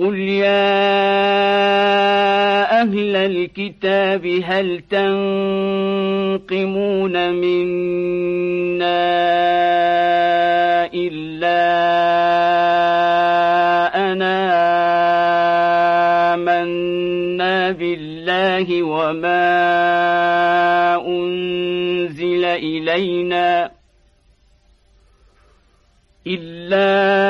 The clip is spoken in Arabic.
قل يا أهل الكتاب هل تنقمون منا إلا أنا آمنا بالله وما أنزل إلينا إلا